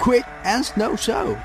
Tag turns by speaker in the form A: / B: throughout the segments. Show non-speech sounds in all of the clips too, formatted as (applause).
A: Quick and Snow Show.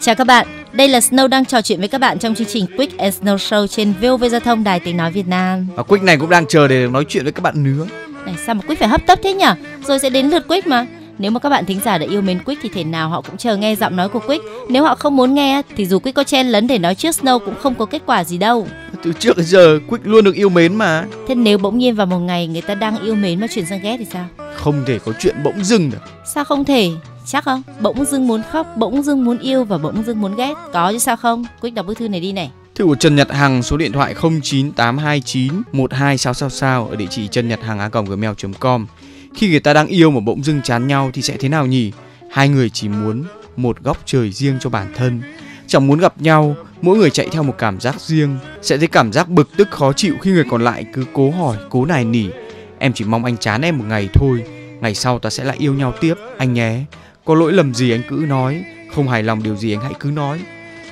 B: Chào các bạn, đây là Snow đang trò chuyện với các bạn trong chương trình Quick and Snow Show trên VOV Giao thông Đài Tiếng Nói Việt Nam.
A: Và Quick này cũng đang chờ để nói chuyện với các bạn nữa.
B: Này sao mà Quick phải hấp tấp thế nhỉ? Rồi sẽ đến lượt Quick mà. Nếu mà các bạn thính giả đã yêu mến Quick thì thể nào họ cũng chờ nghe giọng nói của Quick. Nếu họ không muốn nghe thì dù Quick có chen lấn để nói trước Snow cũng không có kết quả gì đâu.
A: Từ trước đến giờ Quick luôn được yêu mến mà.
B: Thế nếu bỗng nhiên vào một ngày người ta đang yêu mến mà chuyển sang ghét thì sao?
A: Không thể có chuyện bỗng dưng được.
B: Sao không thể? Chắc không? Bỗng dưng muốn khóc, bỗng dưng muốn yêu và bỗng dưng muốn ghét. Có chứ sao không? quyết đọc bức thư này đi này.
A: Thư của Trần Nhật Hằng số điện thoại 09829 12 sao sao sao ở địa chỉ trần nhật hằng a gmail.com. Khi người ta đang yêu mà bỗng dưng chán nhau thì sẽ thế nào nhỉ? Hai người chỉ muốn một góc trời riêng cho bản thân. Chẳng muốn gặp nhau, mỗi người chạy theo một cảm giác riêng. Sẽ thấy cảm giác bực tức khó chịu khi người còn lại cứ cố hỏi, cố nài nỉ. Em chỉ mong anh chán em một ngày thôi. Ngày sau ta sẽ lại yêu nhau tiếp, anh nhé. Có lỗi lầm gì anh cứ nói, không hài lòng điều gì anh hãy cứ nói.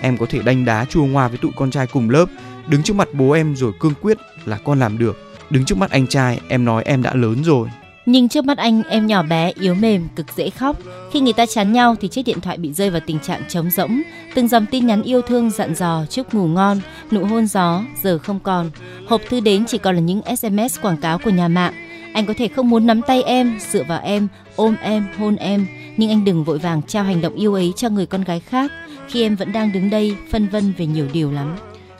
A: Em có thể đanh đá chua ngoa với tụi con trai cùng lớp, đứng trước mặt bố em rồi cương quyết là con làm được. Đứng trước mắt anh trai em nói em đã lớn rồi.
B: Nhưng trước mắt anh em nhỏ bé yếu mềm cực dễ khóc Khi người ta chán nhau thì chiếc điện thoại bị rơi vào tình trạng trống rỗng Từng dòng tin nhắn yêu thương dặn dò chúc ngủ ngon Nụ hôn gió giờ không còn Hộp thư đến chỉ còn là những SMS quảng cáo của nhà mạng anh có thể không muốn nắm tay em, dựa vào em, ôm em, hôn em Nhưng anh đừng vội vàng trao hành động yêu ấy cho người con gái khác. Khi em vẫn đang đứng đây phân vân về nhiều điều lắm.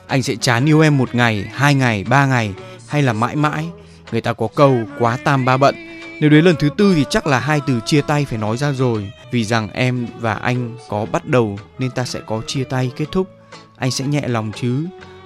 A: Anh sẽ chán yêu em một ngày, hai ngày, ba ngày hay là mãi mãi? Người ta có câu quá tam ba bận. Nếu đến lần thứ tư thì chắc là hai từ chia tay phải nói ra rồi. Vì rằng em và anh có bắt đầu nên ta sẽ có chia tay kết thúc. Anh sẽ nhẹ lòng chứ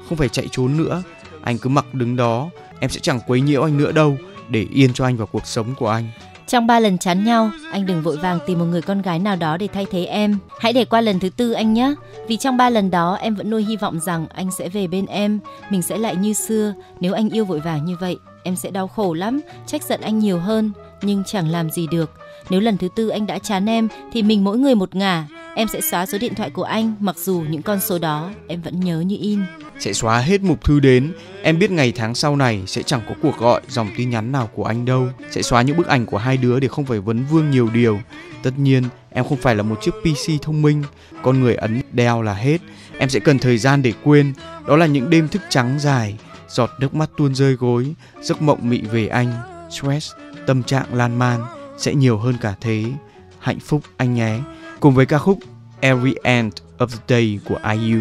A: Không phải chạy trốn nữa. Anh cứ mặc đứng đó Em sẽ chẳng quấy nhiễu anh nữa đâu. Để yên cho anh vào cuộc sống của anh
B: Trong ba lần chán nhau, anh đừng vội vàng tìm một người con gái nào đó để thay thế em. Hãy để qua lần thứ tư anh nhé. Vì trong ba lần đó em vẫn nuôi hy vọng rằng anh sẽ về bên em, mình sẽ lại như xưa. Nếu anh yêu vội vàng như vậy, em sẽ đau khổ lắm, trách giận anh nhiều hơn, nhưng chẳng làm gì được. Nếu lần thứ tư anh đã chán em thì mình mỗi người một ngả. Em sẽ xóa số điện thoại của anh, mặc dù những con số đó em vẫn nhớ như in.
A: Sẽ xóa hết mục thư đến. Em biết ngày tháng sau này sẽ chẳng có cuộc gọi Dòng tin nhắn nào của anh đâu. Sẽ xóa những bức ảnh của hai đứa để không phải vấn vương nhiều điều. Tất nhiên em không phải là một chiếc PC thông minh. Con người ấn đeo là hết. Em sẽ cần thời gian để quên. Đó là những đêm thức trắng dài Giọt nước mắt tuôn rơi gối Giấc mộng mị về anh. Stress, tâm trạng lan man Sẽ nhiều hơn cả thế. Hạnh phúc anh nhé. Cùng với ca khúc Every End of the Day của IU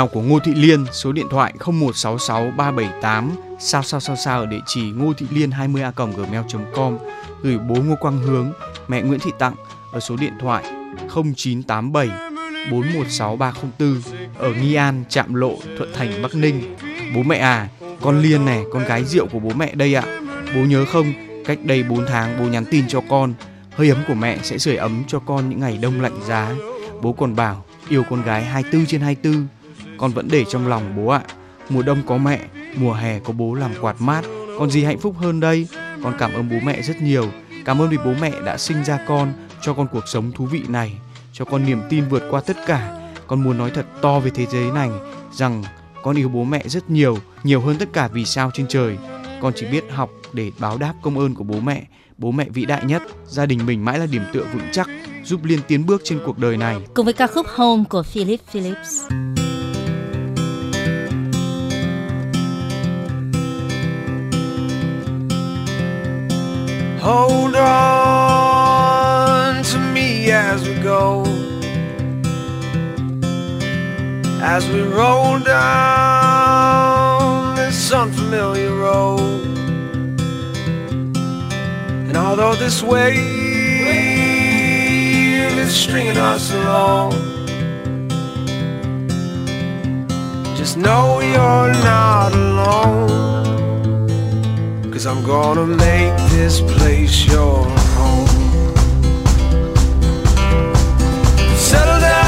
A: Email của Ngô Thị Liên số điện thoại 0166 378 sao sao sao sao ở địa chỉ ngô thị liên 20 a gmail.com gửi bố Ngô Quang Hướng, mẹ Nguyễn Thị Tặng ở số điện thoại 0987 416 304 ở Nghi An, Trạm Lộ, Thuận Thành, Bắc Ninh. Bố mẹ à, con Liên này, con gái rượu của bố mẹ đây ạ. Bố nhớ không, cách đây 4 tháng bố nhắn tin cho con, hơi ấm của mẹ sẽ sưởi ấm cho con những ngày đông lạnh giá. Bố còn bảo yêu con gái 24 trên 24. Con vẫn để trong lòng bố ạ. Mùa đông có mẹ, mùa hè có bố làm quạt mát, còn gì hạnh phúc hơn đây? Con cảm ơn bố mẹ rất nhiều. Cảm ơn vì bố mẹ đã sinh ra con, cho con cuộc sống thú vị này, cho con niềm tin vượt qua tất cả. Con muốn nói thật to về thế giới này rằng con yêu bố mẹ rất nhiều, nhiều hơn tất cả vì sao trên trời. Con chỉ biết học để báo đáp công ơn của bố mẹ. Bố mẹ vĩ đại nhất, gia đình mình mãi là điểm tựa vững chắc, giúp Liên tiến bước trên cuộc đời này.
B: Cùng với ca khúc Home của Philip Phillips.
C: Hold on to me as we go. As we roll down this unfamiliar road. And although this wave is stringing us along, just know you're not alone. Cause I'm gonna make this place your home. Settle down,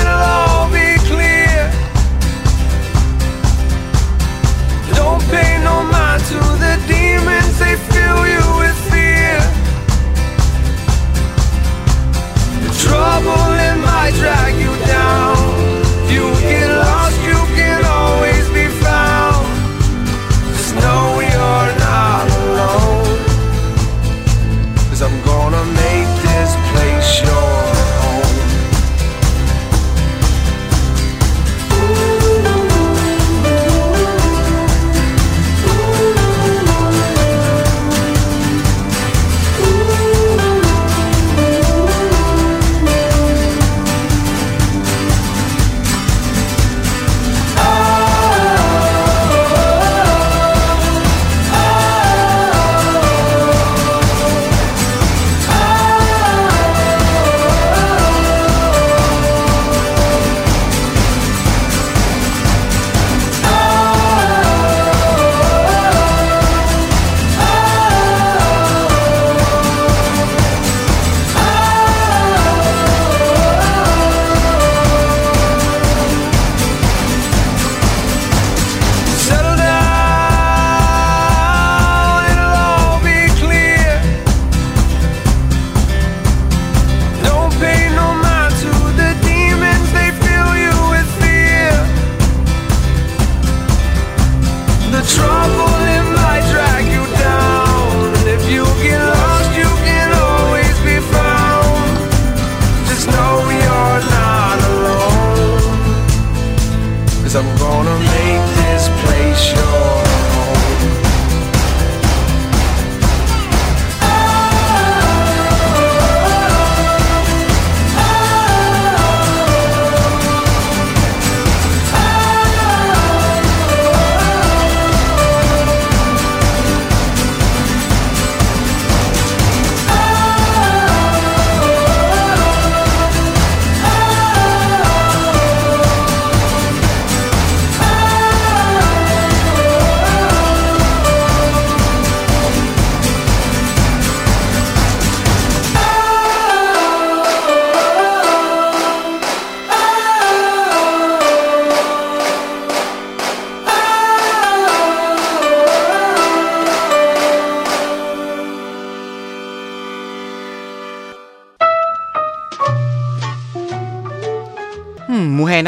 C: it'll all be clear. Don't pay no mind to the demons, they fill you with fear. The trouble it might drag you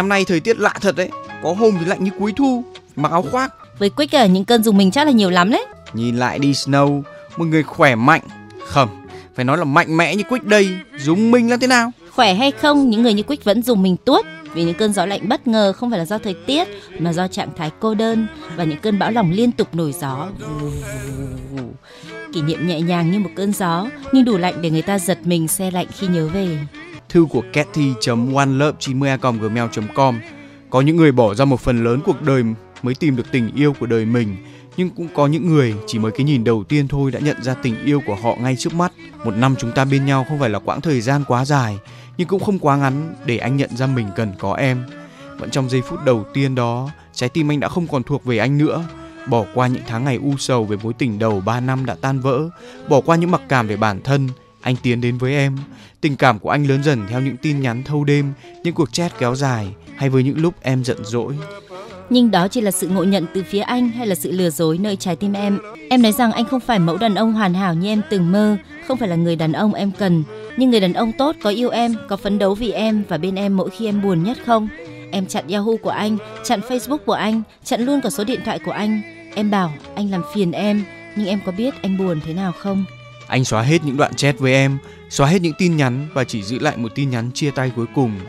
A: năm nay thời tiết lạ thật đấy. Có hôm thì lạnh như cuối thu, mặc áo khoác.
B: Với Quick ở những cơn dùng mình chắc là nhiều lắm đấy.
A: Nhìn lại đi Snow, một người khỏe mạnh. Khẩm, phải nói là mạnh mẽ như Quick đây. Dùng mình là thế nào?
B: Khỏe hay không, những người như Quick vẫn dùng mình tuốt vì những cơn gió lạnh bất ngờ không phải là do thời tiết mà do trạng thái cô đơn và những cơn bão lòng liên tục nổi gió. Kỷ niệm nhẹ nhàng như một cơn gió nhưng đủ lạnh để người ta giật mình xe lạnh khi nhớ về
A: thư của cathy.onelove90a.gmail.com. Có những người bỏ ra một phần lớn cuộc đời mới tìm được tình yêu của đời mình, nhưng cũng có những người chỉ mới cái nhìn đầu tiên thôi đã nhận ra tình yêu của họ ngay trước mắt. Một năm chúng ta bên nhau không phải là quãng thời gian quá dài, nhưng cũng không quá ngắn để anh nhận ra mình cần có em. Vẫn trong giây phút đầu tiên đó, trái tim anh đã không còn thuộc về anh nữa. Bỏ qua những tháng ngày u sầu về mối tình đầu 3 năm đã tan vỡ, bỏ qua những mặc cảm về bản thân, anh tiến đến với em. Tình cảm của anh lớn dần theo những tin nhắn thâu đêm, những cuộc chat kéo dài hay với những lúc em giận dỗi.
B: Nhưng đó chỉ là sự ngộ nhận từ phía anh hay là sự lừa dối nơi trái tim em. Em nói rằng anh không phải mẫu đàn ông hoàn hảo như em từng mơ, không phải là người đàn ông em cần. Nhưng người đàn ông tốt có yêu em, có phấn đấu vì em và bên em mỗi khi em buồn nhất không? Em chặn Yahoo của anh, chặn Facebook của anh, chặn luôn cả số điện thoại của anh. Em bảo anh làm phiền em, nhưng em có biết anh buồn thế nào không?
A: Anh xóa hết những đoạn chat với em, xóa hết những tin nhắn và chỉ giữ lại một tin nhắn chia tay cuối cùng.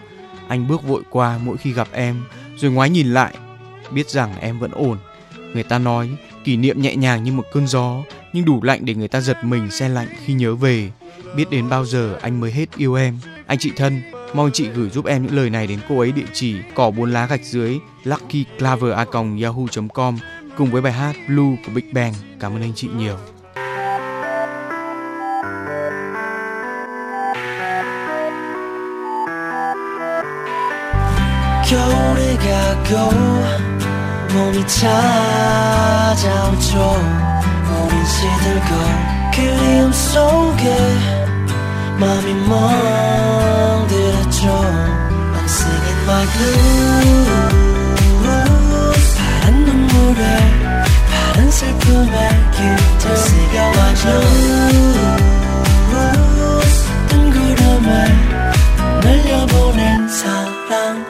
A: Anh bước vội qua mỗi khi gặp em, rồi ngoái nhìn lại, biết rằng em vẫn ổn. Người ta nói kỷ niệm nhẹ nhàng như một cơn gió, nhưng đủ lạnh để người ta giật mình xe lạnh khi nhớ về. Biết đến bao giờ anh mới hết yêu em. Anh chị thân, mong chị gửi giúp em những lời này đến cô ấy địa chỉ cỏ bốn lá gạch dưới luckyclover@yahoo.com cùng với bài hát Blue của Big Bang. Cảm ơn anh chị nhiều.
D: 가고 봄이 찾아오죠. 우린 시들고 그리움 속에 맘이 멍들었죠. I'm singing my blues. 파란 눈물에 파란 슬픔에 깃들 새겨와줘. 뜬 구름에 날려보낸 사랑.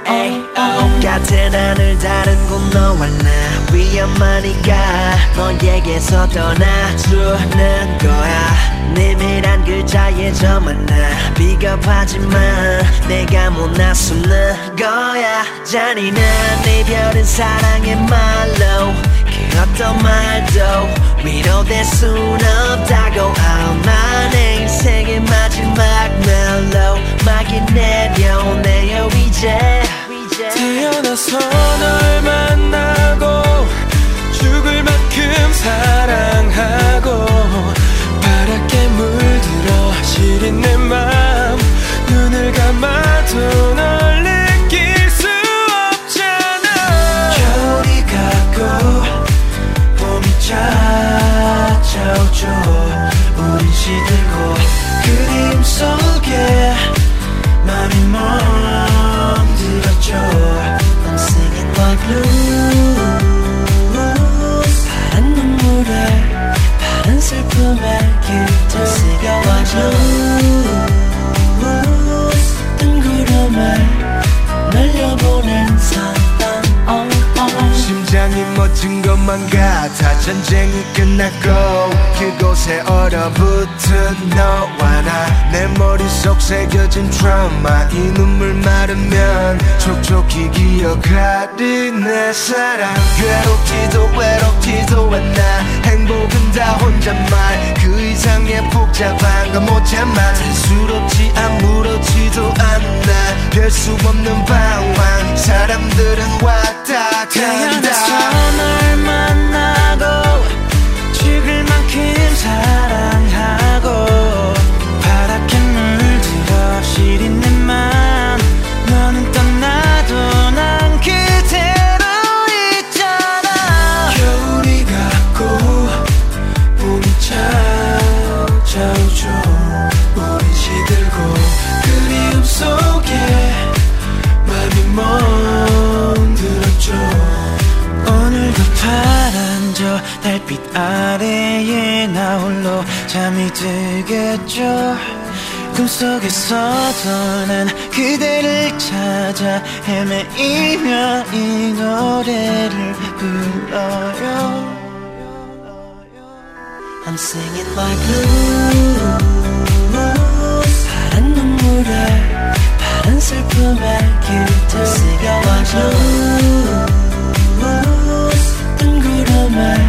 D: oh, oh.
E: 같은 하늘 다른 곳 너와 나 위험하니까 너에게서 떠나주는 거야. 내밀한 글자에 저만 나 비겁하지만 내가 못 나서는 거야. 잔인한 이별은 사랑의 말로 그 어떤 말도 위로될 순 없다고. Oh, 나내 인생의 마지막 멜로 막이 내려오네요 이제
D: 태어나서 널 만나고 죽을 만큼 사랑하고
C: 전쟁이 끝났고 그곳에 얼어붙은 너와 나. 내 머릿속 새겨진 트라우마. 이 눈물 마르면 촉촉히 기억하리 내 사랑. 괴롭지도 외롭지도 않아 행복은 다 혼잣말. 그 이상의 복잡한 건 못 참아. 수롭지 아무렇지도 않아. 별수 없는 방황. 사람들은 왔다 간다.
D: 널 만나고 막힌 사랑. 들겠죠 꿈속에서도 난 그대를 찾아 헤매이며 이 노래를 불러요.
E: I'm singing my blues. 파란 눈물에 파란 슬픔에 깃들. 새겨와줘 뜬 구름에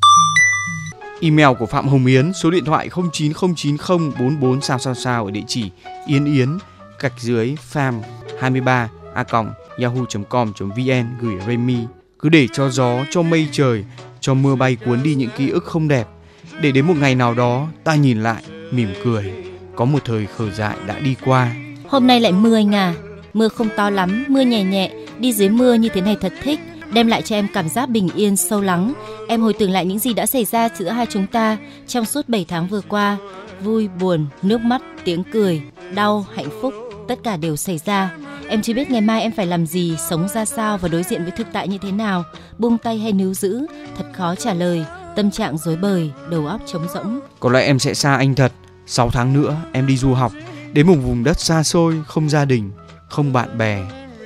A: Email của Phạm Hồng Yến, số điện thoại 0909044 sao sao sao ở địa chỉ yến yến gạch dưới farm 23 a yahoo.com.vn gửi Remy. Cứ để cho gió, cho mây trời, cho mưa bay cuốn đi những ký ức không đẹp. Để đến một ngày nào đó ta nhìn lại, mỉm cười. Có một thời khờ dại đã đi qua.
B: Hôm nay lại mưa anh à. Mưa không to lắm, mưa nhẹ nhẹ, đi dưới mưa như thế này thật thích, đem lại cho em cảm giác bình yên sâu lắng. Em hồi tưởng lại những gì đã xảy ra giữa hai chúng ta trong suốt 7 tháng vừa qua. Vui, buồn, nước mắt, tiếng cười, đau, hạnh phúc, tất cả đều xảy ra. Em chưa biết ngày mai em phải làm gì, sống ra sao và đối diện với thực tại như thế nào, buông tay hay níu giữ, thật khó trả lời. Tâm trạng rối bời, đầu óc trống rỗng.
A: Có lẽ em sẽ xa anh thật. 6 tháng nữa em đi du học, đến một vùng đất xa xôi, không gia đình, không bạn bè.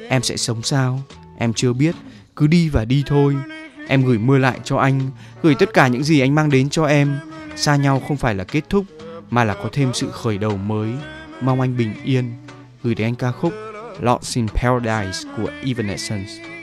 A: Em sẽ sống sao? Em chưa biết, cứ đi và đi thôi. Em gửi mưa lại cho anh, gửi tất cả những gì anh mang đến cho em. Xa nhau không phải là kết thúc, mà là có thêm sự khởi đầu mới. Mong anh bình yên. Gửi đến anh ca khúc Lost in Paradise của Evanescence.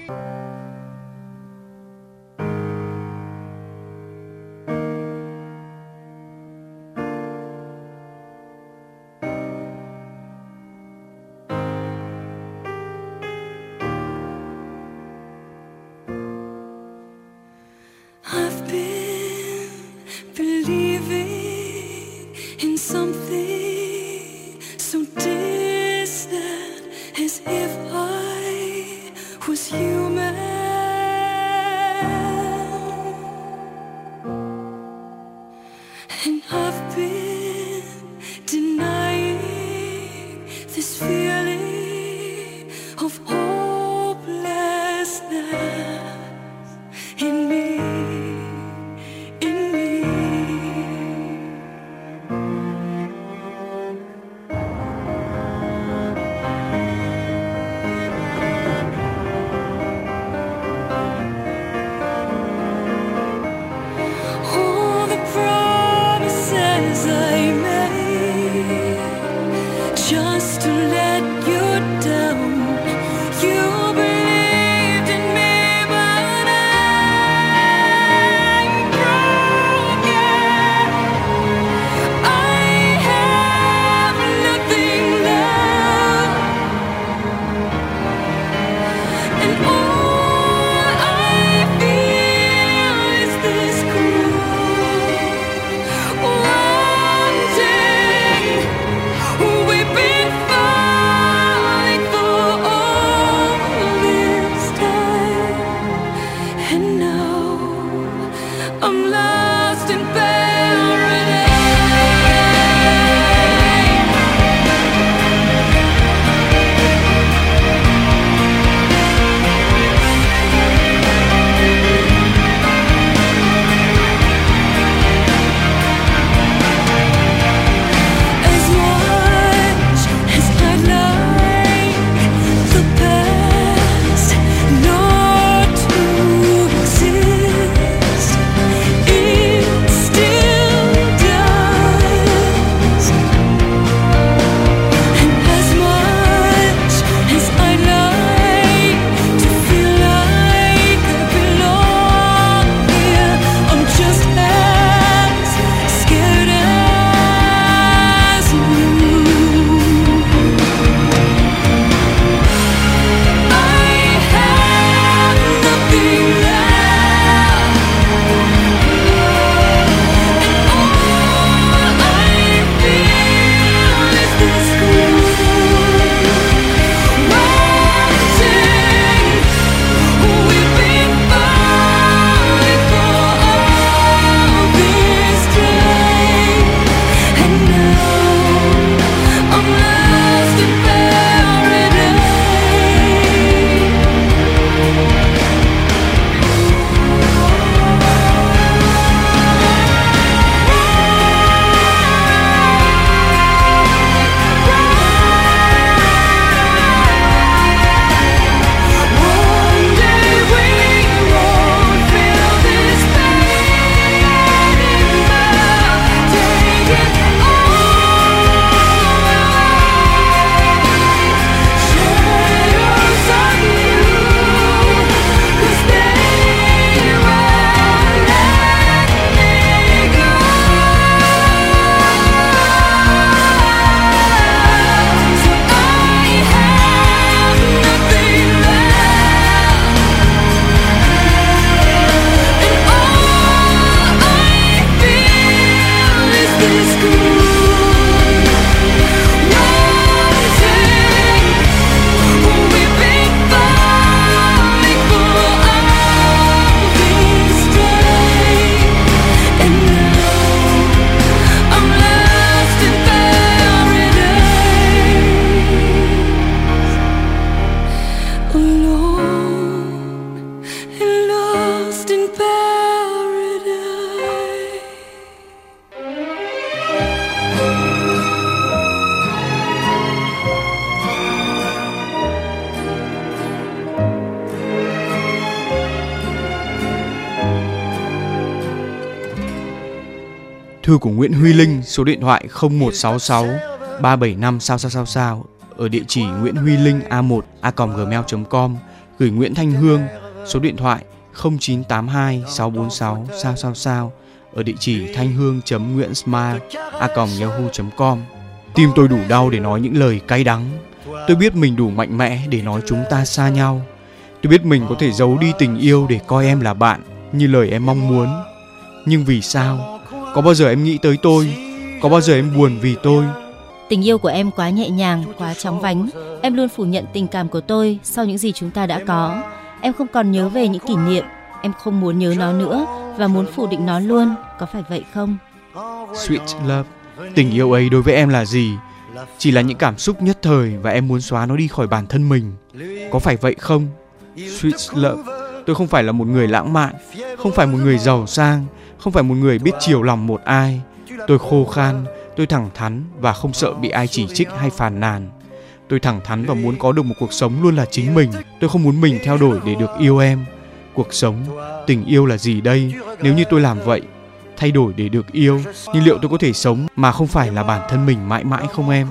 A: Thư của Nguyễn Huy Linh, số điện thoại 0166 375 sao sao sao sao, ở địa chỉ Nguyễn Huy Linh A1 a gmail.com gửi Nguyễn Thanh Hương, số điện thoại 0982 646 sao sao sao, ở địa chỉ thanh hương nguyễn smile a yahoo.com tim tôi đủ đau để nói những lời cay đắng. Tôi biết mình đủ mạnh mẽ để nói chúng ta xa nhau. Tôi biết mình có thể giấu đi tình yêu để coi em là bạn như lời em mong muốn. Nhưng vì sao? Có bao giờ em nghĩ tới tôi có bao giờ em buồn vì tôi
B: Tình yêu của em quá nhẹ nhàng, quá chóng vánh. Em luôn phủ nhận tình cảm của tôi sau những gì chúng ta đã có. Em không còn nhớ về những kỷ niệm. Em không muốn nhớ nó nữa và muốn phủ định nó luôn. Có phải vậy không?
A: Sweet love, tình yêu ấy đối với em là gì? Chỉ là những cảm xúc nhất thời và em muốn xóa nó đi khỏi bản thân mình. Có phải vậy không? Sweet love, tôi không phải là một người lãng mạn, không phải một người giàu sang, không phải một người biết chiều lòng một ai. Tôi khô khan, tôi thẳng thắn và không sợ bị ai chỉ trích hay phàn nàn. Tôi thẳng thắn và muốn có được một cuộc sống luôn là chính mình. Tôi không muốn mình theo đuổi để được yêu em. Cuộc sống, tình yêu là gì đây? Nếu như tôi làm vậy, thay đổi để được yêu, nhưng liệu tôi có thể sống mà không phải là bản thân mình mãi mãi không em?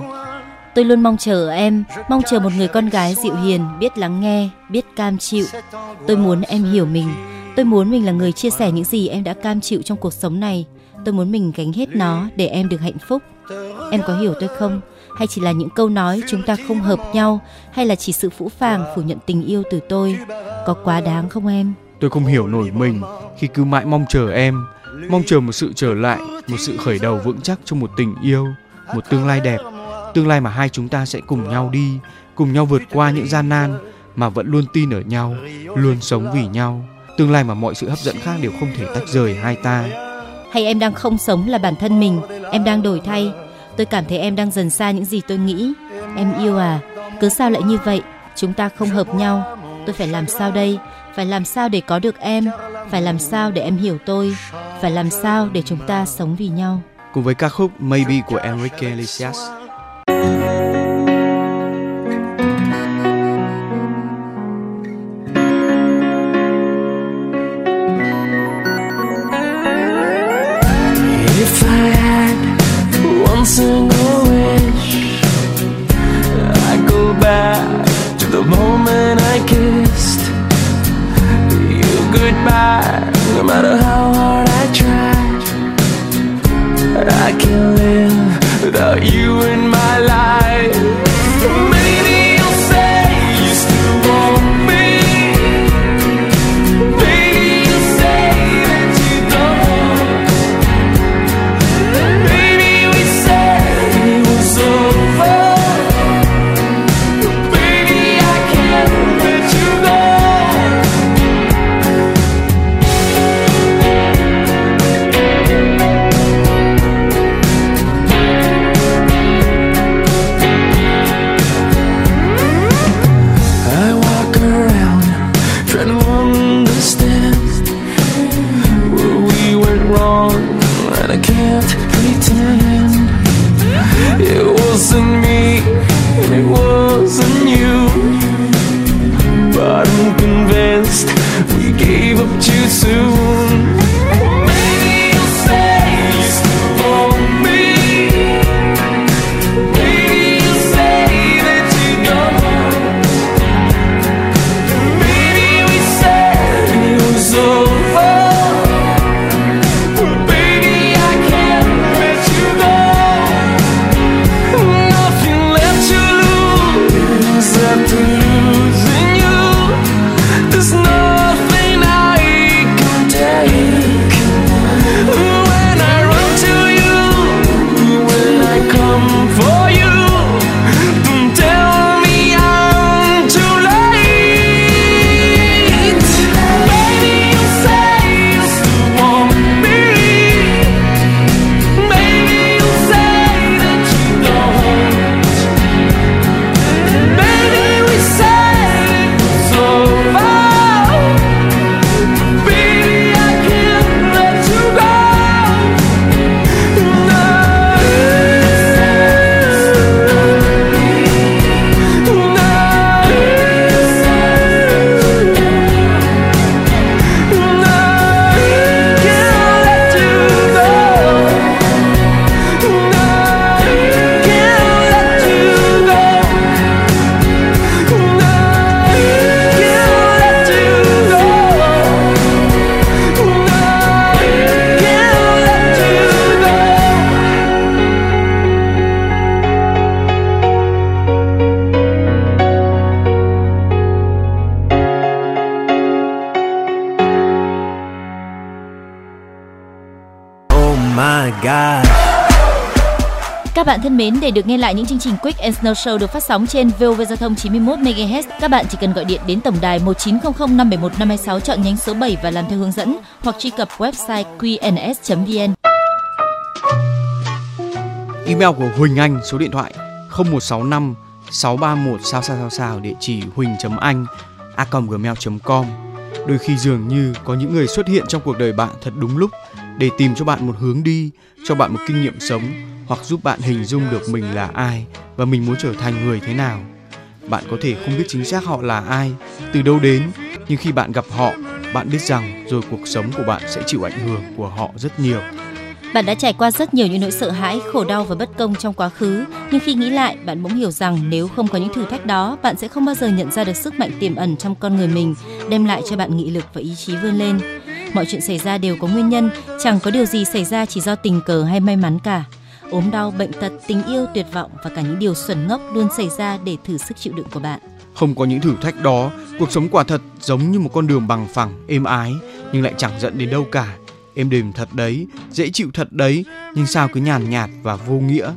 B: Tôi luôn mong chờ em, mong chờ một người con gái dịu hiền, biết lắng nghe, biết cam chịu. Tôi muốn em hiểu mình. Tôi muốn mình là người chia sẻ những gì em đã cam chịu trong cuộc sống này. Tôi muốn mình gánh hết nó để em được hạnh phúc. Em có hiểu tôi không? Hay chỉ là những câu nói chúng ta không hợp nhau hay là chỉ sự phũ phàng phủ nhận tình yêu từ tôi? Có quá đáng không em?
A: Tôi không hiểu nổi mình khi cứ mãi mong chờ em, mong chờ một sự trở lại, một sự khởi đầu vững chắc cho một tình yêu, một tương lai đẹp, tương lai mà hai chúng ta sẽ cùng nhau đi, cùng nhau vượt qua những gian nan mà vẫn luôn tin ở nhau, luôn sống vì nhau. Tương lai mà mọi sự hấp dẫn khác đều không thể tách rời hai ta.
B: Hay em đang không sống là bản thân mình, em đang đổi thay. Tôi cảm thấy em đang dần xa những gì tôi nghĩ. Em yêu à, cứ sao lại như vậy? Chúng ta không hợp nhau. Tôi phải làm sao đây? Phải làm sao để có được em? Phải làm sao để em hiểu tôi? Phải làm sao để chúng ta sống vì nhau?
A: Cùng với ca khúc Maybe của Enrique Iglesias.
B: Mến, để được nghe lại những chương trình Quick and Snow Show được phát sóng trên VOV Giao thông 91 MHz, các bạn chỉ cần gọi điện đến tổng đài 1900 571 526 chọn nhánh số 7 và làm theo hướng dẫn hoặc truy cập website qns.vn.
A: Email của Huỳnh Anh số điện thoại 0165 631 sao sao sao sao địa chỉ huỳnh.anh a gmail.com Đôi khi dường như có những người xuất hiện trong cuộc đời bạn thật đúng lúc để tìm cho bạn một hướng đi, cho bạn một kinh nghiệm sống hoặc giúp bạn hình dung được mình là ai và mình muốn trở thành người thế nào. Bạn có thể không biết chính xác họ là ai, từ đâu đến, nhưng khi bạn gặp họ, bạn biết rằng rồi cuộc sống của bạn sẽ chịu ảnh hưởng của họ rất nhiều.
B: Bạn đã trải qua rất nhiều những nỗi sợ hãi, khổ đau và bất công trong quá khứ, nhưng khi nghĩ lại, bạn bỗng hiểu rằng nếu không có những thử thách đó, bạn sẽ không bao giờ nhận ra được sức mạnh tiềm ẩn trong con người mình, đem lại cho bạn nghị lực và ý chí vươn lên. Mọi chuyện xảy ra đều có nguyên nhân, chẳng có điều gì xảy ra chỉ do tình cờ hay may mắn cả. Ốm đau, bệnh tật, tình yêu, tuyệt vọng và cả những điều xuẩn ngốc luôn xảy ra để thử sức chịu đựng của bạn.
A: Không có những thử thách đó, cuộc sống quả thật giống như một con đường bằng phẳng, êm ái nhưng lại chẳng dẫn đến đâu cả. Êm đềm thật đấy, dễ chịu thật đấy, nhưng sao cứ nhàn nhạt và vô nghĩa.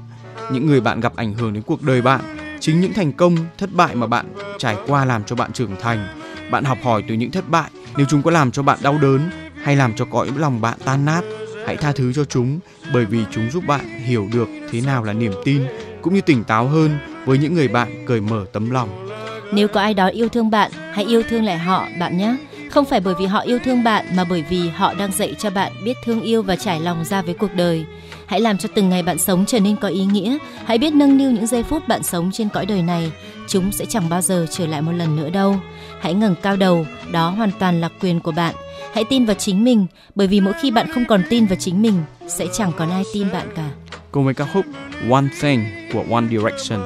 A: Những người bạn gặp ảnh hưởng đến cuộc đời bạn, chính những thành công, thất bại mà bạn trải qua làm cho bạn trưởng thành. Bạn học hỏi từ những thất bại, nếu chúng có làm cho bạn đau đớn hay làm cho cõi lòng bạn tan nát, hãy tha thứ cho chúng bởi vì chúng giúp bạn hiểu được thế nào là niềm tin cũng như tỉnh táo hơn với những người bạn cởi mở tấm lòng.
B: Nếu có ai đó yêu thương bạn, hãy yêu thương lại họ bạn nhé. Không phải bởi vì họ yêu thương bạn mà bởi vì họ đang dạy cho bạn biết thương yêu và trải lòng ra với cuộc đời. Hãy làm cho từng ngày bạn sống trở nên có ý nghĩa. Hãy biết nâng niu những giây phút bạn sống trên cõi đời này. Chúng sẽ chẳng bao giờ trở lại một lần nữa đâu. Hãy ngẩng cao đầu, đó hoàn toàn là quyền của bạn. Hãy tin vào chính mình, bởi vì mỗi khi bạn không còn tin vào chính mình, sẽ chẳng còn ai tin bạn cả.
A: Cùng với ca khúc One Thing của One Direction.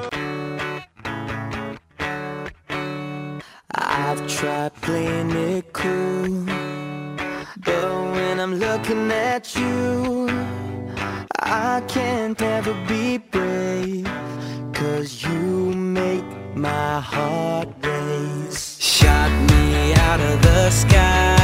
F: I've tried playing it cool, but when I'm looking at you, I can't ever be brave, cause you make my heart race. Shot me out of the sky,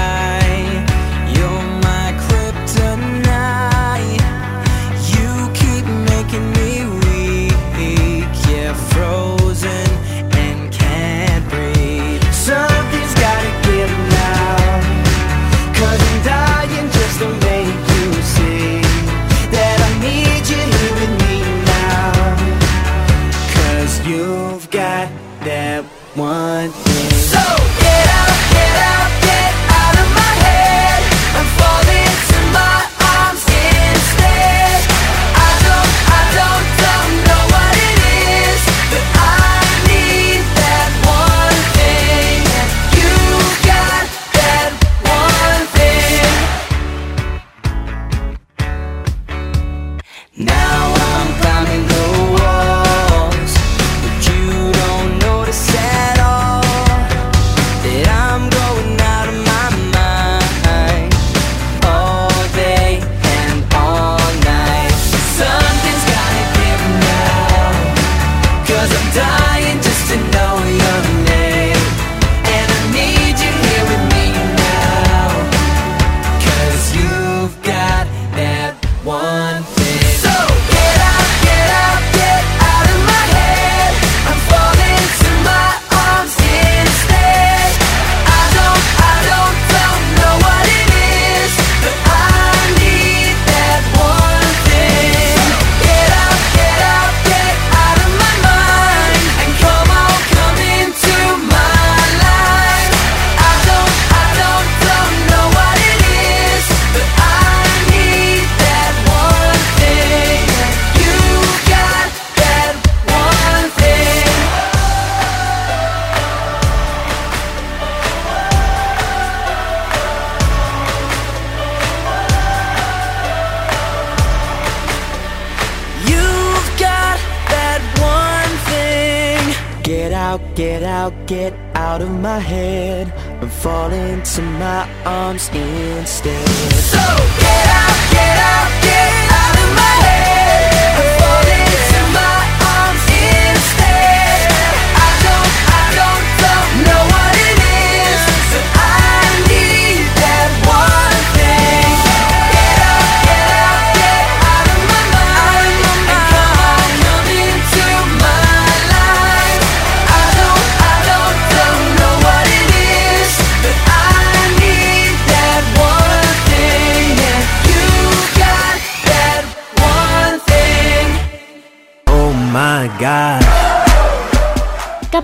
F: my head. and fall into my arms instead. So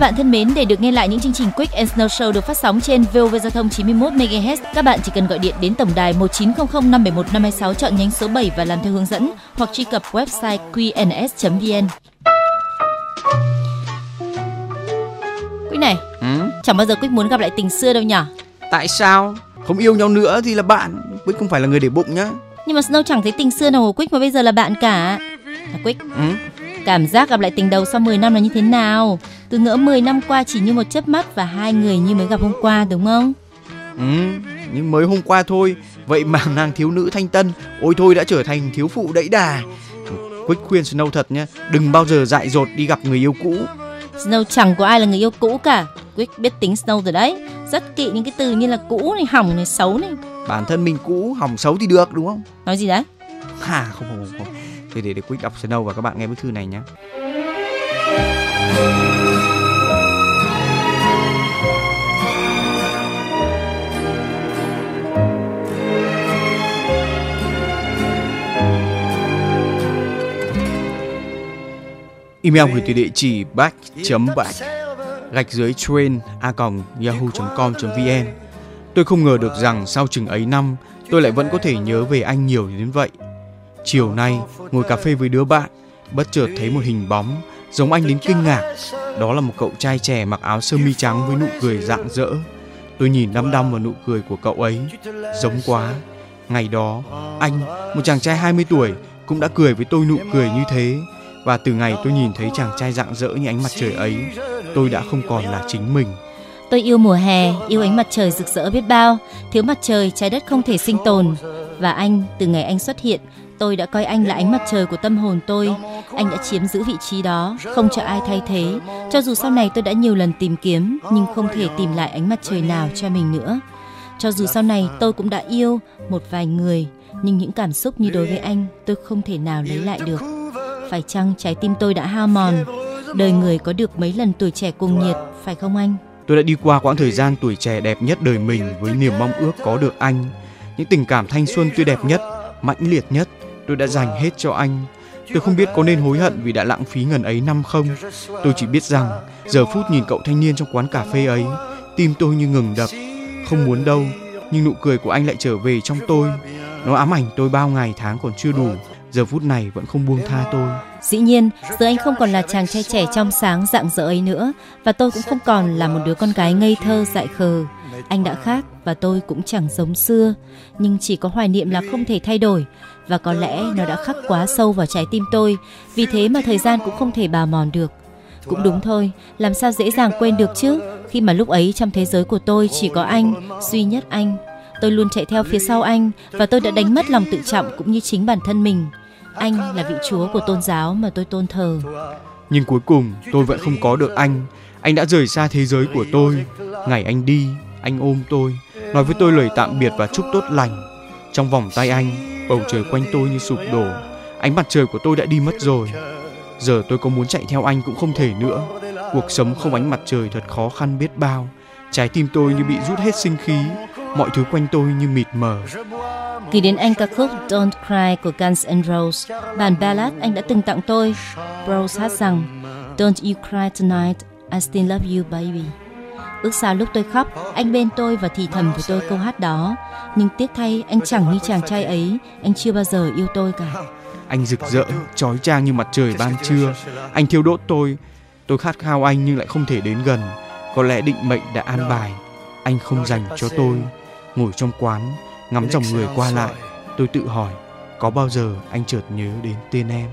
B: bạn thân mến, để được nghe lại những chương trình Quick and Snow Show được phát sóng trên VOV Giao thông 91 MHz, các bạn chỉ cần gọi điện đến tổng đài 1900 571 526 chọn nhánh số 7 và làm theo hướng dẫn hoặc truy cập website qns.vn. Quick này,
A: Ừ?
B: chẳng bao giờ Quick muốn gặp lại tình xưa đâu nhở?
A: Tại sao? Không yêu nhau nữa thì là bạn, Quyết không phải là người để bụng nhá.
B: Nhưng mà Snow chẳng thấy tình xưa nào của Quick mà bây giờ là bạn cả. À, Quick,
A: Ừ?
B: Cảm giác gặp lại tình đầu sau 10 năm là như thế nào? Từ ngỡ 10 năm qua chỉ như một chớp mắt và hai người như mới gặp hôm qua đúng không?
A: Ừ, nhưng mới hôm qua thôi, vậy mà (laughs) nàng thiếu nữ thanh tân, ôi thôi đã trở thành thiếu phụ đẫy đà. Quyết khuyên Snow thật nhá, đừng bao giờ dại dột đi gặp người yêu cũ.
B: Snow chẳng có ai là người yêu cũ cả. Quick biết tính Snow rồi đấy. Rất kỵ những cái từ như là cũ này, hỏng này, xấu này.
A: Bản thân mình cũ, hỏng xấu thì được đúng không?
B: Nói gì đấy?
A: Hà không không không. không. Thế để để Quick đọc Snow và các bạn nghe bức thư này nhé. Email gửi từ địa chỉ back back gạch dưới train a yahoo.com.vn Tôi không ngờ được rằng sau chừng ấy năm, tôi lại vẫn có thể nhớ về anh nhiều đến vậy. Chiều nay ngồi cà phê với đứa bạn, bất chợt thấy một hình bóng giống anh đến kinh ngạc. Đó là một cậu trai trẻ mặc áo sơ mi trắng với nụ cười rạng rỡ. Tôi nhìn đăm đăm vào nụ cười của cậu ấy, giống quá. Ngày đó, anh, một chàng trai 20 tuổi, cũng đã cười với tôi nụ cười như thế. Và từ ngày tôi nhìn thấy chàng trai rạng rỡ như ánh mặt trời ấy, tôi đã không còn là chính mình.
B: Tôi yêu mùa hè, yêu ánh mặt trời rực rỡ biết bao. Thiếu mặt trời, trái đất không thể sinh tồn. Và anh, từ ngày anh xuất hiện, tôi đã coi anh là ánh mặt trời của tâm hồn tôi. Anh đã chiếm giữ vị trí đó, không cho ai thay thế. Cho dù sau này tôi đã nhiều lần tìm kiếm, nhưng không thể tìm lại ánh mặt trời nào cho mình nữa. Cho dù sau này tôi cũng đã yêu một vài người, nhưng những cảm xúc như đối với anh tôi không thể nào lấy lại được. Phải chăng trái tim tôi đã hao mòn? Đời người có được mấy lần tuổi trẻ cuồng nhiệt, phải không anh?
A: Tôi đã đi qua quãng thời gian tuổi trẻ đẹp nhất đời mình với niềm mong ước có được anh. Những tình cảm thanh xuân tươi đẹp nhất, mãnh liệt nhất, tôi đã dành hết cho anh. Tôi không biết có nên hối hận vì đã lãng phí ngần ấy năm không. Tôi chỉ biết rằng giờ phút nhìn cậu thanh niên trong quán cà phê ấy, tim tôi như ngừng đập. Không muốn đâu, nhưng nụ cười của anh lại trở về trong tôi. Nó ám ảnh tôi bao ngày tháng còn chưa đủ. Giờ phút này vẫn không buông tha tôi.
B: Dĩ nhiên, giờ anh không còn là chàng trai trẻ trong sáng dạng dỡ ấy nữa và tôi cũng không còn là một đứa con gái ngây thơ dại khờ. Anh đã khác và tôi cũng chẳng giống xưa, nhưng chỉ có hoài niệm là không thể thay đổi và có lẽ nó đã khắc quá sâu vào trái tim tôi, vì thế mà thời gian cũng không thể bào mòn được. Cũng đúng thôi, làm sao dễ dàng quên được chứ, khi mà lúc ấy trong thế giới của tôi chỉ có anh, duy nhất anh. Tôi luôn chạy theo phía sau anh và tôi đã đánh mất lòng tự trọng cũng như chính bản thân mình. Anh là vị chúa của tôn giáo mà tôi tôn thờ.
A: Nhưng cuối cùng tôi vẫn không có được anh. Anh đã rời xa thế giới của tôi. Ngày anh đi, anh ôm tôi, nói với tôi lời tạm biệt và chúc tốt lành. Trong vòng tay anh, bầu trời quanh tôi như sụp đổ. Ánh mặt trời của tôi đã đi mất rồi. Giờ tôi có muốn chạy theo anh cũng không thể nữa. Cuộc sống không ánh mặt trời thật khó khăn biết bao. Trái tim tôi như bị rút hết sinh khí. Mọi thứ quanh tôi như mịt mờ.
B: khi đến anh ca khúc Don't Cry của Guns N' Roses, bản ballad anh đã từng tặng tôi. Rose hát rằng Don't you cry tonight, I still love you baby. Ước sao lúc tôi khóc, anh bên tôi và thì thầm với tôi câu hát đó. Nhưng tiếc thay, anh chẳng như chàng trai ấy, anh chưa bao giờ yêu tôi cả.
A: Anh rực rỡ, chói chang như mặt trời ban trưa. Anh thiêu đốt tôi. Tôi khát khao anh nhưng lại không thể đến gần. Có lẽ định mệnh đã an bài. Anh không dành cho tôi. Ngồi trong quán, ngắm dòng người qua lại. Tôi tự hỏi, có bao giờ anh chợt nhớ đến tên em?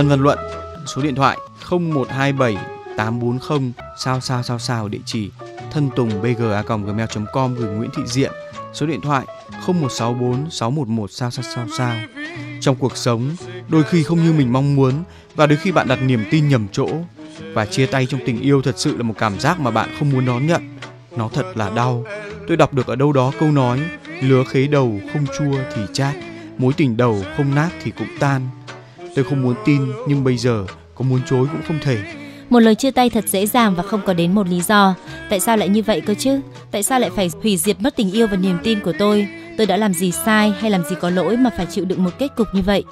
A: Thân văn luận, số điện thoại 0127 840 sao sao sao sao, địa chỉ thân tùng bga@gmail.com gửi Nguyễn Thị Diện, số điện thoại 0164 611 sao sao sao sao. Trong cuộc sống, đôi khi không như mình mong muốn và đôi khi bạn đặt niềm tin nhầm chỗ và chia tay trong tình yêu thật sự là một cảm giác mà bạn không muốn đón nhận. Nó thật là đau. Tôi đọc được ở đâu đó câu nói, lứa khế đầu không chua thì chát, mối tình đầu không nát thì cũng tan tôi không muốn tin nhưng bây giờ có muốn chối cũng không thể
B: Một lời chia tay thật dễ dàng và không có đến một lý do. Tại sao lại như vậy cơ chứ? Tại sao lại phải hủy diệt mất tình yêu và niềm tin của tôi? Tôi đã làm gì sai hay làm gì có lỗi mà phải chịu đựng một kết cục như vậy?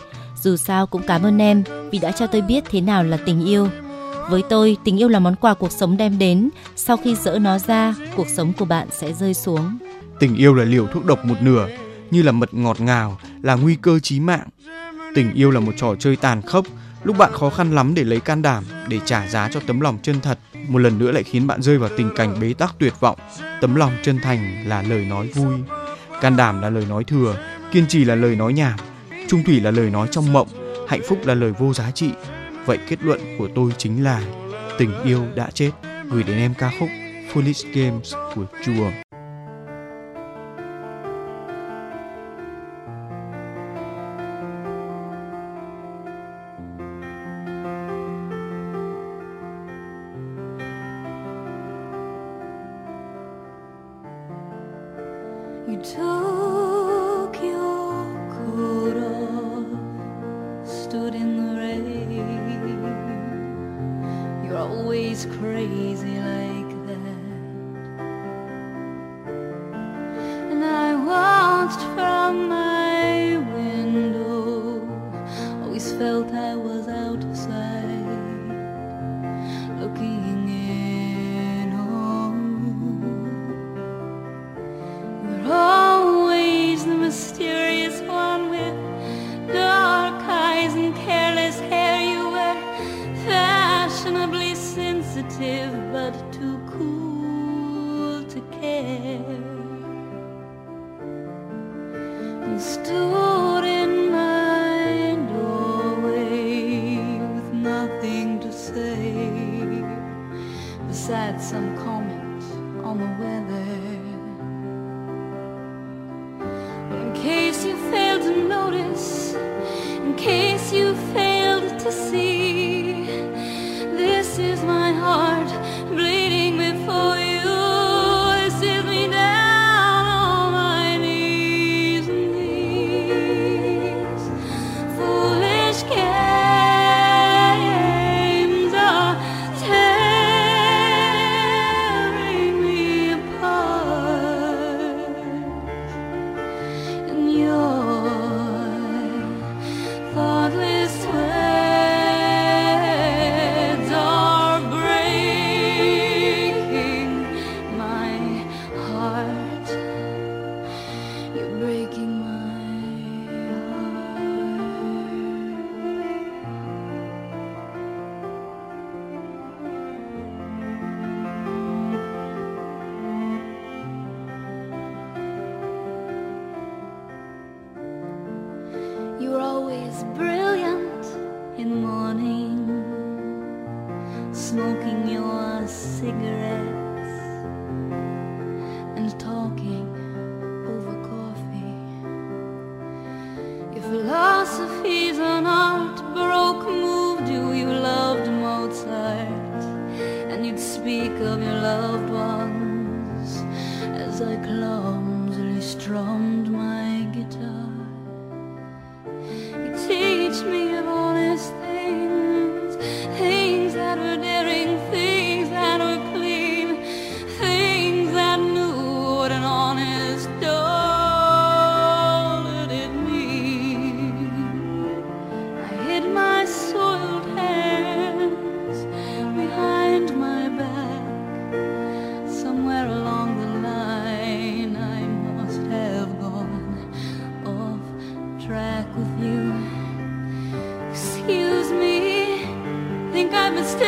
B: Dù sao cũng cảm ơn em vì đã cho tôi biết thế nào là tình yêu. Với tôi, tình yêu là món quà cuộc sống đem đến. Sau khi dỡ nó ra, cuộc sống của bạn sẽ rơi xuống.
A: tình yêu là liều thuốc độc một nửa như là mật ngọt ngào là nguy cơ chí mạng tình yêu là một trò chơi tàn khốc. Lúc bạn khó khăn lắm để lấy can đảm, để trả giá cho tấm lòng chân thật, một lần nữa lại khiến bạn rơi vào tình cảnh bế tắc tuyệt vọng. Tấm lòng chân thành là lời nói vui. Can đảm là lời nói thừa, kiên trì là lời nói nhảm, trung thủy là lời nói trong mộng, hạnh phúc là lời vô giá trị. Vậy kết luận của tôi chính là tình yêu đã chết. Gửi đến em ca khúc Foolish Games của chùa.
G: think I mistake.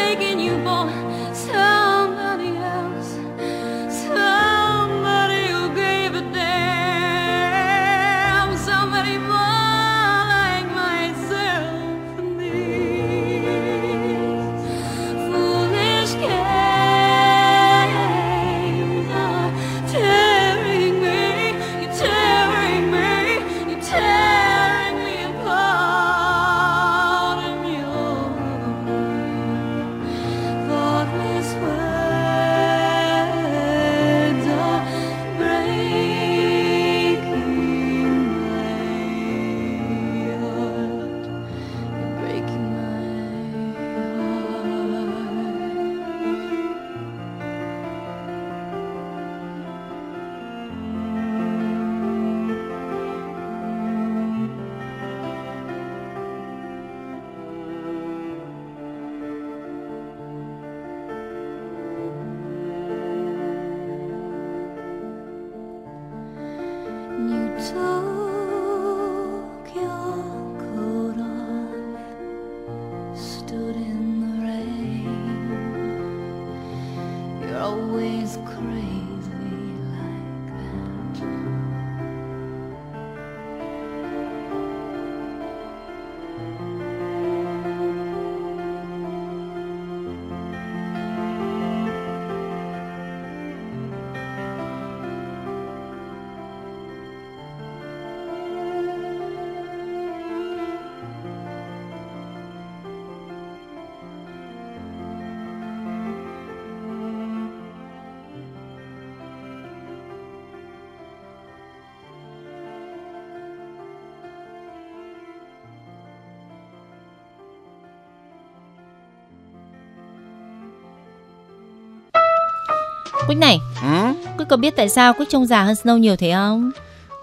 B: Quýt này,
A: Ừ?
B: Quýt có biết tại sao Quýt trông già hơn Snow nhiều thế không?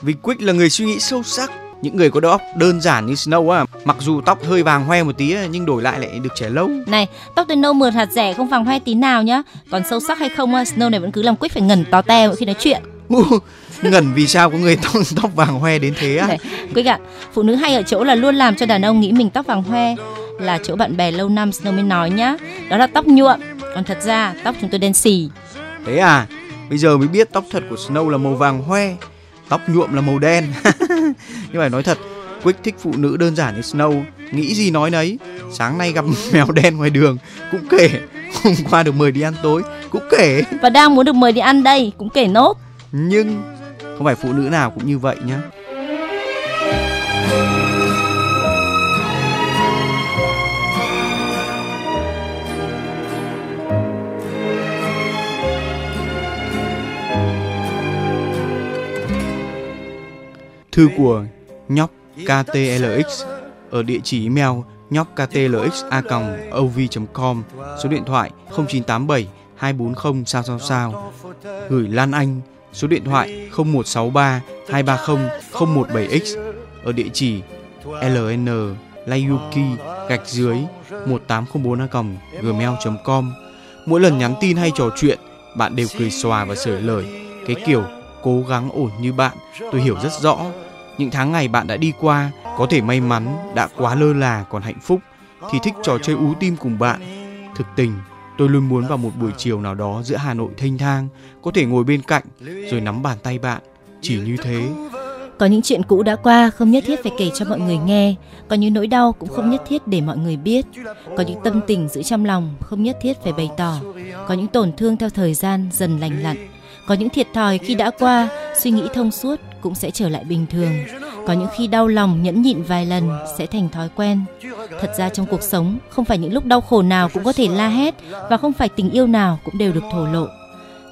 A: Vì Quick là người suy nghĩ sâu sắc những người có đầu óc đơn giản như Snow á mặc dù tóc hơi vàng hoe một tí nhưng đổi lại lại được trẻ lâu
B: Này, tóc tôi nâu mượt hạt rẻ không vàng hoe tí nào nhá. Còn sâu sắc hay không, á, Snow này vẫn cứ làm Quýt phải ngẩn to te mỗi khi nói chuyện.
A: Ngẩn vì sao có người (laughs) tóc, tóc vàng hoe đến thế á
B: Quýt ạ, phụ nữ hay ở chỗ là luôn làm cho đàn ông nghĩ mình tóc vàng hoe là chỗ bạn bè lâu năm Snow mới nói nhá. Đó là tóc nhuộm. Còn thật ra tóc chúng tôi đen xì.
A: Thế à? Bây giờ mới biết tóc thật của Snow là màu vàng hoe tóc nhuộm là màu đen. (laughs) Nhưng mà nói thật Quick thích phụ nữ đơn giản như Snow. Nghĩ gì nói nấy. Sáng nay gặp (laughs) mèo đen ngoài đường. Cũng kể. Hôm qua được mời đi ăn tối. Cũng kể.
B: Và đang muốn được mời đi ăn đây, cũng kể nốt.
A: nhưng không phải phụ nữ nào cũng như vậy nhá Thư của nhóc KTLX ở địa chỉ email nhóc ktlx.ov.com số điện thoại 0987 240 sao sao sao gửi Lan Anh, số điện thoại 0163 230 017x ở địa chỉ ln layuki gạch dưới 1804 a gmail.com mỗi lần nhắn tin hay trò chuyện, bạn đều cười xòa và sởi lời. Cái kiểu cố gắng ổn như bạn, tôi hiểu rất rõ những tháng ngày bạn đã đi qua có thể may mắn đã quá lơ là còn hạnh phúc thì thích trò chơi ú tim cùng bạn. Thực tình tôi luôn muốn vào một buổi chiều nào đó giữa hà nội thênh thang có thể ngồi bên cạnh rồi nắm bàn tay bạn. Chỉ như thế.
B: Có những chuyện cũ đã qua không nhất thiết phải kể cho mọi người nghe, có những nỗi đau cũng không nhất thiết để mọi người biết, có những tâm tình giữ trong lòng không nhất thiết phải bày tỏ, có những tổn thương theo thời gian dần lành lặn, có những thiệt thòi khi đã qua, suy nghĩ thông suốt cũng sẽ trở lại bình thường, có những khi đau lòng nhẫn nhịn vài lần sẽ thành thói quen. Thật ra trong cuộc sống không phải những lúc đau khổ nào cũng có thể la hét và không phải tình yêu nào cũng đều được thổ lộ.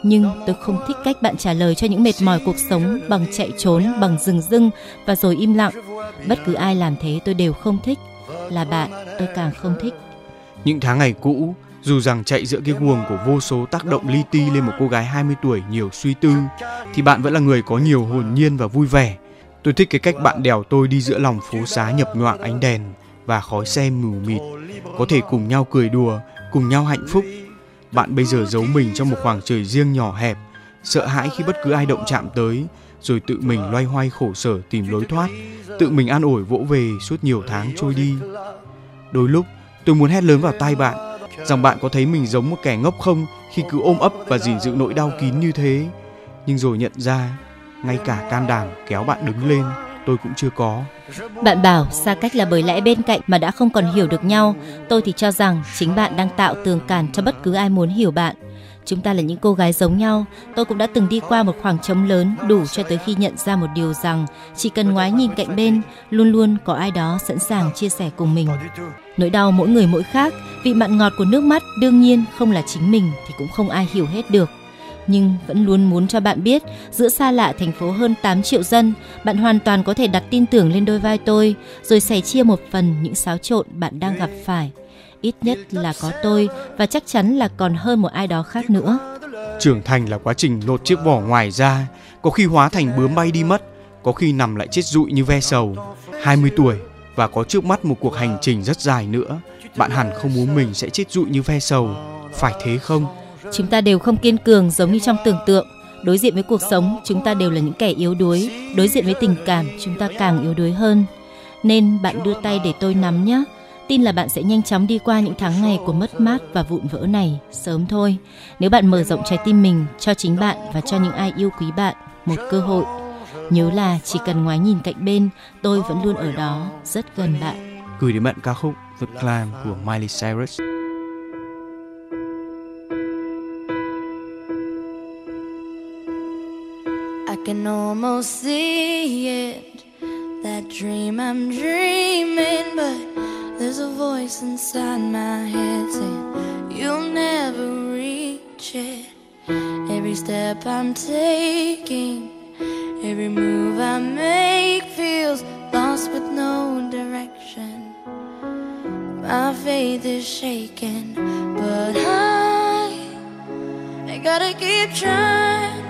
B: Nhưng tôi không thích cách bạn trả lời cho những mệt mỏi cuộc sống bằng chạy trốn bằng dừng dưng và rồi im lặng. Bất cứ ai làm thế tôi đều không thích là bạn tôi càng không thích.
A: Những tháng ngày cũ dù rằng chạy giữa cái guồng của vô số tác động li ti lên một cô gái 20 tuổi nhiều suy tư, thì bạn vẫn là người có nhiều hồn nhiên và vui vẻ. Tôi thích cái cách bạn đèo tôi đi giữa lòng phố xá nhập nhoạng ánh đèn và khói xe mù mịt, có thể cùng nhau cười đùa, cùng nhau hạnh phúc. Bạn bây giờ giấu mình trong một khoảng trời riêng nhỏ hẹp, sợ hãi khi bất cứ ai động chạm tới, rồi tự mình loay hoay khổ sở tìm lối thoát, tự mình an ủi vỗ về suốt nhiều tháng trôi đi. Đôi lúc, tôi muốn hét lớn vào tai bạn rằng bạn có thấy mình giống một kẻ ngốc không khi cứ ôm ấp và gìn giữ nỗi đau kín như thế? Nhưng rồi nhận ra, ngay cả can đảm kéo bạn đứng lên, tôi cũng chưa có.
B: Bạn bảo, xa cách là bởi lẽ bên cạnh mà đã không còn hiểu được nhau. Tôi thì cho rằng chính bạn đang tạo tường cản cho bất cứ ai muốn hiểu bạn. Chúng ta là những cô gái giống nhau. Tôi cũng đã từng đi qua một khoảng trống lớn đủ cho tới khi nhận ra một điều rằng chỉ cần ngoái nhìn cạnh bên, luôn luôn có ai đó sẵn sàng chia sẻ cùng mình nỗi đau mỗi người mỗi khác, vị mặn ngọt của nước mắt đương nhiên không là chính mình thì cũng không ai hiểu hết được. Nhưng vẫn luôn muốn cho bạn biết, giữa xa lạ thành phố hơn 8 triệu dân, bạn hoàn toàn có thể đặt tin tưởng lên đôi vai tôi, rồi sẻ chia một phần những xáo trộn bạn đang gặp phải. Ít nhất là có tôi, và chắc chắn là còn hơn một ai đó khác nữa.
A: Trưởng thành là quá trình lột chiếc vỏ ngoài ra, có khi hóa thành bướm bay đi mất, có khi nằm lại chết rụi như ve sầu. 20 tuổi và có trước mắt một cuộc hành trình rất dài nữa. Bạn hẳn không muốn mình sẽ chết rụi như ve sầu, phải thế không?
B: Chúng ta đều không kiên cường giống như trong tưởng tượng. Đối diện với cuộc sống, chúng ta đều là những kẻ yếu đuối. Đối diện với tình cảm, chúng ta càng yếu đuối hơn. Nên bạn đưa tay để tôi nắm nhé. Tin là bạn sẽ nhanh chóng đi qua những tháng ngày của mất mát và vụn vỡ này, sớm thôi. Nếu bạn mở rộng trái tim mình cho chính bạn và cho những ai yêu quý bạn một cơ hội nhớ là chỉ cần ngoái nhìn cạnh bên tôi vẫn luôn ở đó rất gần bạn
A: gửi đến bạn ca khúc The Climb của Miley Cyrus
F: I can almost see it. That dream I'm dreaming, but there's a voice inside my head saying you'll never reach it. Every step I'm taking, every move I make feels lost with no direction. My faith is shaking, but I, I gotta keep trying.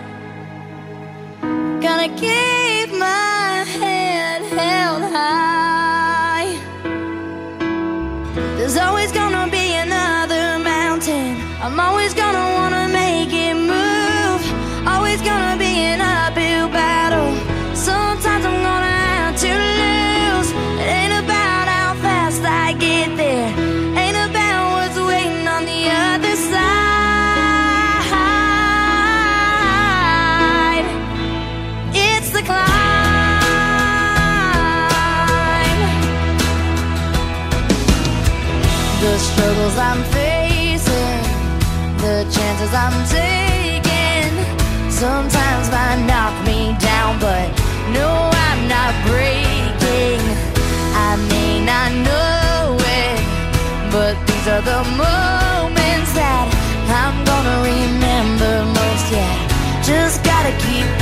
F: Gotta keep my head held high. There's always gonna be another mountain. I'm always gonna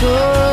A: good.